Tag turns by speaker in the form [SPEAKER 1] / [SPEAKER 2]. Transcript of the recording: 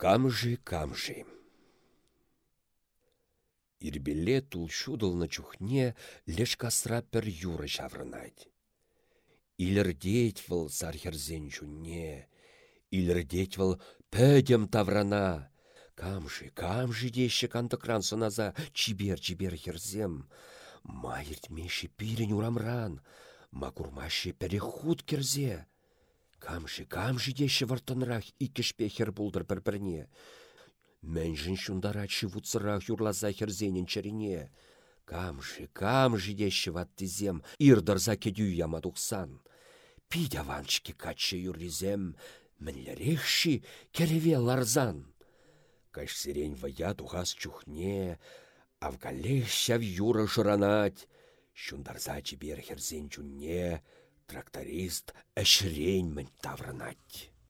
[SPEAKER 1] Камжи, камжи. Ирбеле тул шудылны чухне леш касра пір юры жаврынать. Илердеть выл зархерзен жунне, илердеть выл пөдем таврана. Камжи, камжи деші кантыкран сыназа чибер-чибер херзем. Майырт меші пирен урамран, перехуд керзе. Камжи, камжи деші вартынрах икешпехер булдыр бір-бірне. Мәнжін шундара чывуцырах юрлаза херзенен чарине. Камжы, камжы деші ваттызем, ирдырза кедю яма тухсан. Пидя ванчки качы юрлизем, мінлерехші кереве ларзан. Каш сирень вая тухас чухне, авгалех в юра жыранать. Шундарза чибер херзен чунне, тракторист әшірен мін тавранать.